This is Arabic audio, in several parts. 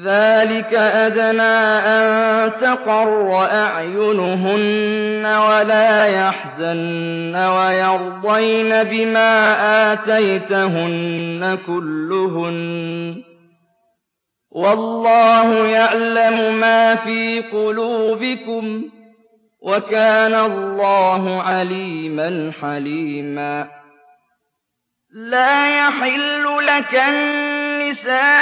ذَٰلِكَ أَدْنَىٰ أَن تَقَرَّ أَعْيُنُهُنَّ وَلَا يَحْزَنَّ وَيَرْضَيْنَ بِمَا آتَيْتَهُنَّ كُلُّهُنَّ ۚ وَاللَّهُ يَعْلَمُ مَا فِي قُلُوبِكُمْ ۚ وَكَانَ اللَّهُ عَلِيمًا حَلِيمًا لَّا يَحِلُّ لَكَ النِّسَاءُ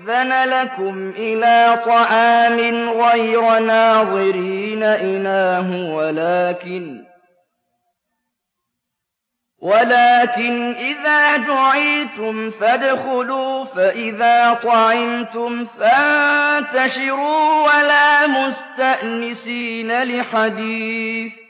يُؤْذَنَ لَكُمْ إِلَىٰ طَعَامٍ غَيْرَ نَاظِرِينَ إِنَاهُ وَلَٰكِنْ إِذَا دُعِيتُمْ فَادْخُلُوا فَإِذَا طَعِمْتُمْ فَانتَشِرُوا وَلَا مُسْتَأْنِسِينَ لِحَدِيثٍ ۚ